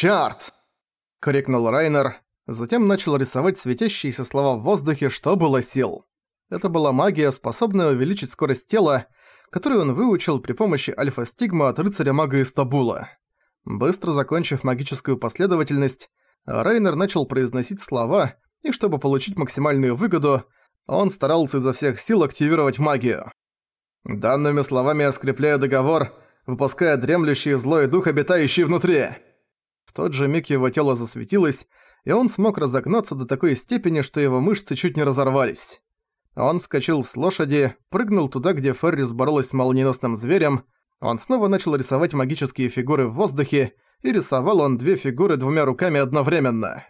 «Чёрт!» — крикнул Райнер, затем начал рисовать светящиеся слова в воздухе, что было сил. Это была магия, способная увеличить скорость тела, которую он выучил при помощи альфа-стигма от рыцаря-мага из Табула. Быстро закончив магическую последовательность, Райнер начал произносить слова, и чтобы получить максимальную выгоду, он старался изо всех сил активировать магию. Данными словами я скрепляю договор, выпуская дремлющий злой дух, обитающий внутри. Тот же миг его тело засветилось, и он смог разогнаться до такой степени, что его мышцы чуть не разорвались. Он скачал с лошади, прыгнул туда, где Феррис боролась с молниеносным зверем, он снова начал рисовать магические фигуры в воздухе, и рисовал он две фигуры двумя руками одновременно.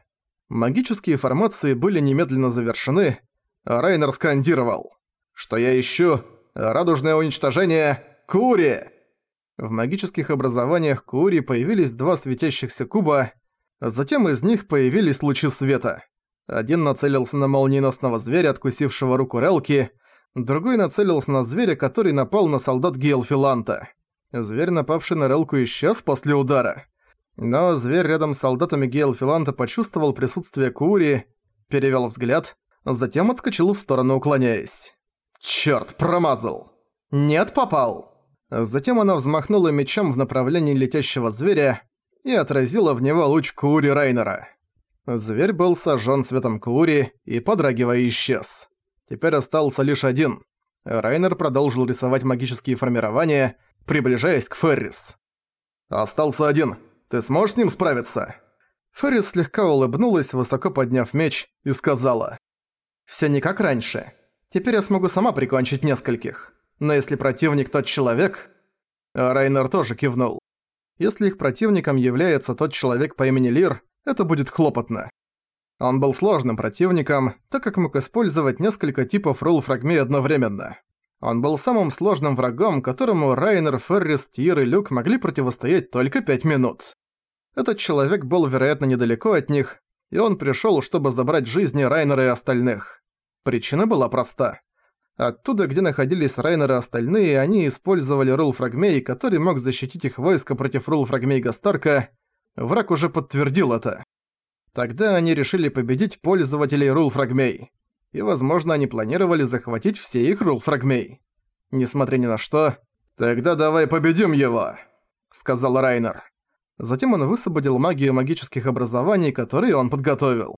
Магические формации были немедленно завершены, Райнер скандировал. «Что я ищу? Радужное уничтожение! Кури!» В магических образованиях Кури появились два светящихся куба, затем из них появились лучи света. Один нацелился на молниеносного зверя, откусившего руку Релки, другой нацелился на зверя, который напал на солдат Гейлфиланта. Зверь, напавший на Релку, исчез после удара. Но зверь рядом с солдатами Гейлфиланта почувствовал присутствие Кури, перевёл взгляд, затем отскочил в сторону, уклоняясь. «Чёрт, промазал!» «Нет, попал!» Затем она взмахнула мечом в направлении летящего зверя и отразила в него луч Кури Райнера. Зверь был сожжен светом Кури и, подрагивая, исчез. Теперь остался лишь один. Райнер продолжил рисовать магические формирования, приближаясь к Феррис. «Остался один. Ты сможешь с ним справиться?» Феррис слегка улыбнулась, высоко подняв меч, и сказала. «Всё не как раньше. Теперь я смогу сама прикончить нескольких. Но если противник тот человек...» Райнер тоже кивнул. Если их противником является тот человек по имени Лир, это будет хлопотно. Он был сложным противником, так как мог использовать несколько типов рулл-фрагмей одновременно. Он был самым сложным врагом, которому Райнер, Феррис, Тир и Люк могли противостоять только пять минут. Этот человек был, вероятно, недалеко от них, и он пришёл, чтобы забрать жизни Райнера и остальных. Причина была проста. Оттуда, где находились Райнер и остальные, они использовали рулл-фрагмей, который мог защитить их войско против рулл-фрагмей Гастарка, Враг уже подтвердил это. Тогда они решили победить пользователей рул-фрагмей. И, возможно, они планировали захватить все их рул-фрагмей. Несмотря ни на что, «Тогда давай победим его!» — сказал Райнер. Затем он высвободил магию магических образований, которые он подготовил.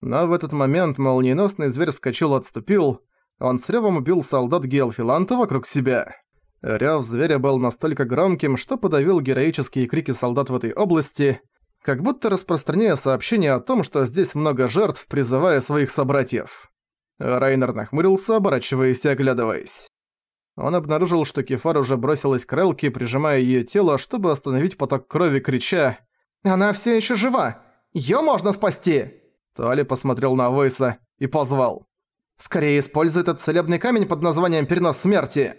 Но в этот момент молниеносный зверь вскочил и отступил. Он с рёвом убил солдат Гейлфиланта вокруг себя. Рёв зверя был настолько громким, что подавил героические крики солдат в этой области, как будто распространяя сообщение о том, что здесь много жертв, призывая своих собратьев. Райнер нахмурился, оборачиваясь и оглядываясь. Он обнаружил, что Кефар уже бросилась к Релке, прижимая её тело, чтобы остановить поток крови, крича «Она всё ещё жива! Её можно спасти!» Туали посмотрел на Войса и позвал. «Скорее используй этот целебный камень под названием «Перенос смерти».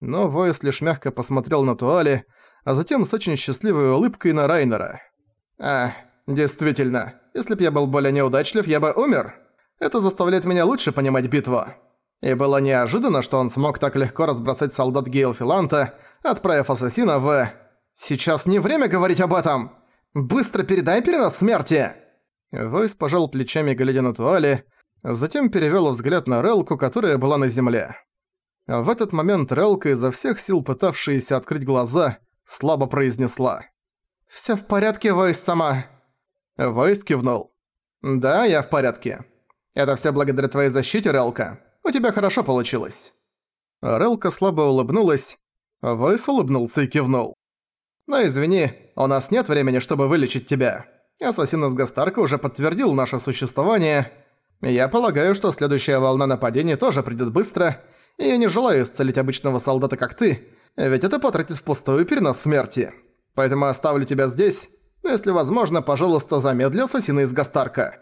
Но Войс лишь мягко посмотрел на Туали, а затем с очень счастливой улыбкой на Райнера. «А, действительно, если б я был более неудачлив, я бы умер. Это заставляет меня лучше понимать битву». И было неожиданно, что он смог так легко разбросать солдат Гейлфиланта, отправив ассасина в... «Сейчас не время говорить об этом! Быстро передай перенос смерти!» Войс пожал плечами, глядя на Туали, затем перевёл взгляд на Релку, которая была на земле. В этот момент Релка, изо всех сил пытавшаяся открыть глаза, слабо произнесла. «Всё в порядке, Войс сама». Войс кивнул. «Да, я в порядке. Это всё благодаря твоей защите, Релка. У тебя хорошо получилось». Релка слабо улыбнулась, Войс улыбнулся и кивнул. «Но извини, у нас нет времени, чтобы вылечить тебя. Ассасин из Гастарка уже подтвердил наше существование. Я полагаю, что следующая волна нападений тоже придёт быстро, и я не желаю исцелить обычного солдата, как ты, ведь это потратить впустую перенос смерти. Поэтому оставлю тебя здесь, но если возможно, пожалуйста, замедли ассасина из Гастарка».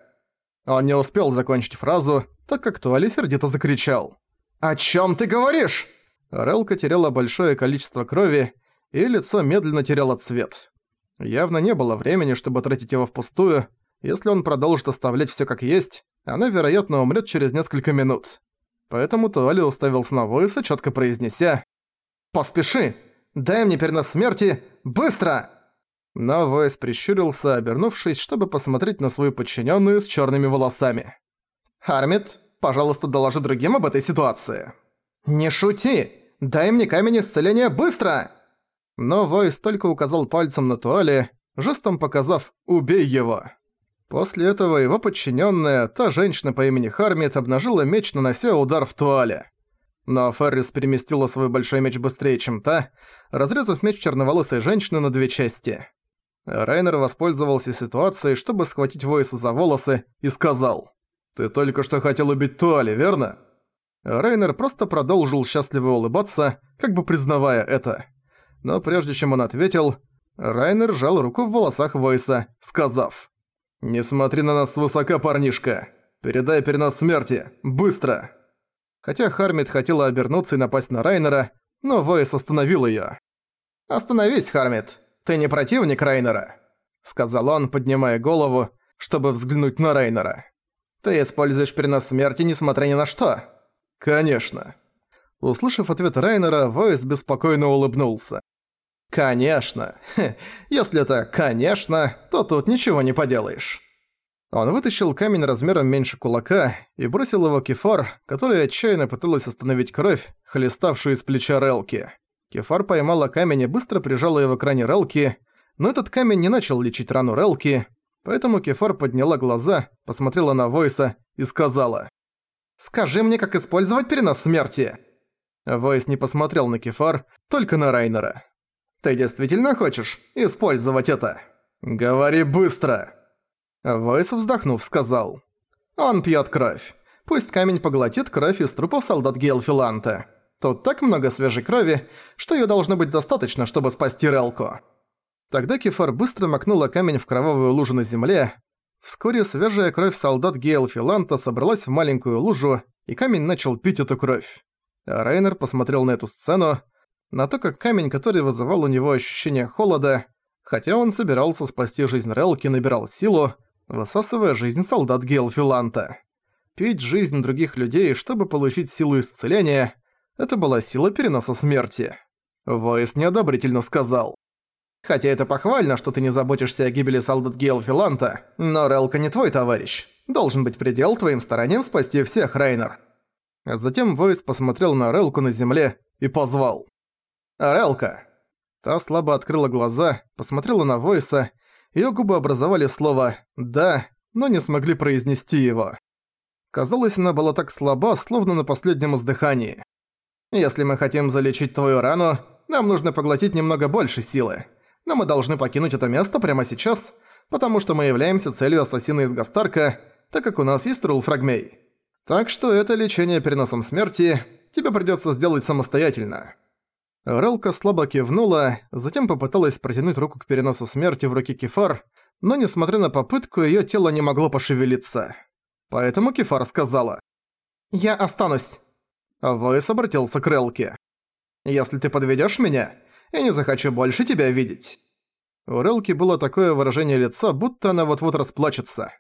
Он не успел закончить фразу, так как Туали сердито закричал. «О чем ты говоришь?» Релка теряла большое количество крови, и лицо медленно теряло цвет. Явно не было времени, чтобы тратить его впустую. Если он продолжит оставлять все как есть, она, вероятно, умрет через несколько минут. Поэтому Туали уставился на Войса, четко произнеся «Поспеши! Дай мне перенос смерти! Быстро!» Но Войс прищурился, обернувшись, чтобы посмотреть на свою подчиненную с черными волосами. «Хармит, пожалуйста, доложи другим об этой ситуации». «Не шути! Дай мне камень исцеления быстро!» Но Войс только указал пальцем на туале, жестом показав «убей его». После этого его подчиненная, та женщина по имени Хармит, обнажила меч, нанося удар в туале. Но Феррис переместила свой большой меч быстрее, чем та, разрезав меч черноволосой женщины на две части. Райнер воспользовался ситуацией, чтобы схватить Войса за волосы, и сказал «Ты только что хотел убить Туали, верно?» Райнер просто продолжил счастливо улыбаться, как бы признавая это. Но прежде чем он ответил, Райнер сжал руку в волосах Войса, сказав «Не смотри на нас свысока, парнишка! Передай перенос смерти! Быстро!» Хотя Хармит хотела обернуться и напасть на Райнера, но Войс остановил её. «Остановись, Хармит! Ты не противник Райнера!» Сказал он, поднимая голову, чтобы взглянуть на Райнера. «Ты используешь перенос смерти, несмотря ни на что?» «Конечно». Услышав ответ Райнера, Войс беспокойно улыбнулся. «Конечно. Если это «конечно», то тут ничего не поделаешь». Он вытащил камень размером меньше кулака и бросил его Кефар, которая отчаянно пыталась остановить кровь, хлеставшую из плеча Релки. Кефар поймала камень и быстро прижала его к ране Релки, но этот камень не начал лечить рану Релки, поэтому Кефар подняла глаза, посмотрела на Войса и сказала «Скажи мне, как использовать перенос смерти!» Войс не посмотрел на Кефар, только на Райнера. Ты действительно хочешь использовать это? Говори быстро!» Войс, вздохнув, сказал. «Он пьет кровь. Пусть камень поглотит кровь из трупов солдат Гейлфиланта. Тут так много свежей крови, что её должно быть достаточно, чтобы спасти Релку». Тогда Кефар быстро макнула камень в кровавую лужу на земле. Вскоре свежая кровь солдат Гейлфиланта собралась в маленькую лужу, и камень начал пить эту кровь. А Рейнер посмотрел на эту сцену, на то, как камень, который вызывал у него ощущение холода, хотя он собирался спасти жизнь Релки, набирал силу, высасывая жизнь солдат Гейлфиланта. Пить жизнь других людей, чтобы получить силу исцеления – это была сила переноса смерти. Войс неодобрительно сказал. «Хотя это похвально, что ты не заботишься о гибели солдат Гейлфиланта, но Релка не твой товарищ. Должен быть предел твоим стараниям спасти всех, Райнер». Затем Войс посмотрел на Релку на земле и позвал. «Орелка!» Та слабо открыла глаза, посмотрела на Войса, её губы образовали слово «да», но не смогли произнести его. Казалось, она была так слаба, словно на последнем издыхании. «Если мы хотим залечить твою рану, нам нужно поглотить немного больше силы. Но мы должны покинуть это место прямо сейчас, потому что мы являемся целью ассасина из Гастарка, так как у нас есть Рулфрагмей. Так что это лечение переносом смерти тебе придётся сделать самостоятельно». Релка слабо кивнула, затем попыталась протянуть руку к переносу смерти в руки Кефар, но несмотря на попытку, её тело не могло пошевелиться. Поэтому Кефар сказала «Я останусь». А Войс обратился к Релке. «Если ты подведёшь меня, я не захочу больше тебя видеть». У Релки было такое выражение лица, будто она вот-вот расплачется.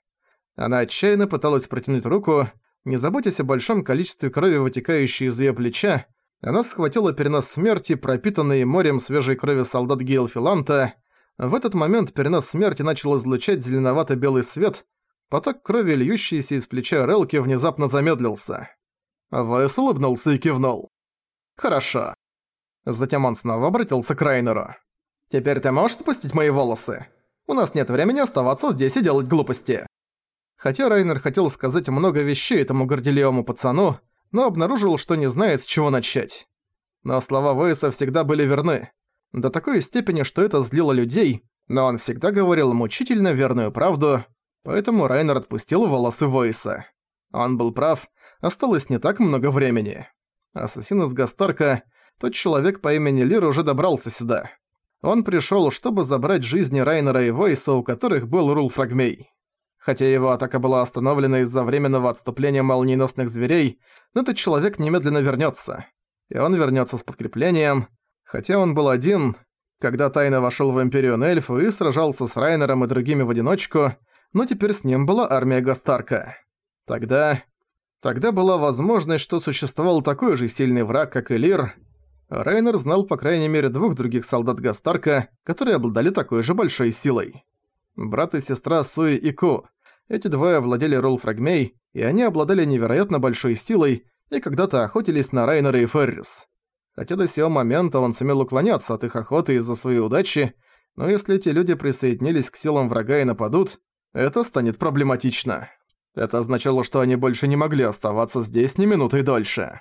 Она отчаянно пыталась протянуть руку, не заботясь о большом количестве крови, вытекающей из её плеча, она схватила перенос смерти, пропитанный морем свежей крови солдат Гейлфиланта. В этот момент перенос смерти начал излучать зеленовато-белый свет, поток крови, льющийся из плеча Релки, внезапно замедлился. Вайс улыбнулся и кивнул. «Хорошо». Затем он снова обратился к Райнеру. «Теперь ты можешь отпустить мои волосы? У нас нет времени оставаться здесь и делать глупости». Хотя Райнер хотел сказать много вещей этому горделивому пацану, но обнаружил, что не знает, с чего начать. Но слова Войса всегда были верны. До такой степени, что это злило людей, но он всегда говорил мучительно верную правду, поэтому Райнер отпустил волосы Войса. Он был прав, осталось не так много времени. Ассасин из Гастарка, тот человек по имени Лир уже добрался сюда. Он пришёл, чтобы забрать жизни Райнера и Войса, у которых был Рул Фрагмей. Хотя его атака была остановлена из-за временного отступления молниеносных зверей, но этот человек немедленно вернётся. И он вернётся с подкреплением. Хотя он был один, когда тайно вошёл в Империю Нельфу и сражался с Райнером и другими в одиночку, но теперь с ним была армия Гастарка. Тогда... Тогда была возможность, что существовал такой же сильный враг, как и Лир. Райнер знал по крайней мере двух других солдат Гастарка, которые обладали такой же большой силой. Брат и сестра Суи и Ку. Эти двое владели Ролфрагмей, и они обладали невероятно большой силой и когда-то охотились на Райнера и Феррис. Хотя до сего момента он сумел уклоняться от их охоты из-за своей удачи, но если эти люди присоединились к силам врага и нападут, это станет проблематично. Это означало, что они больше не могли оставаться здесь ни минутой дольше.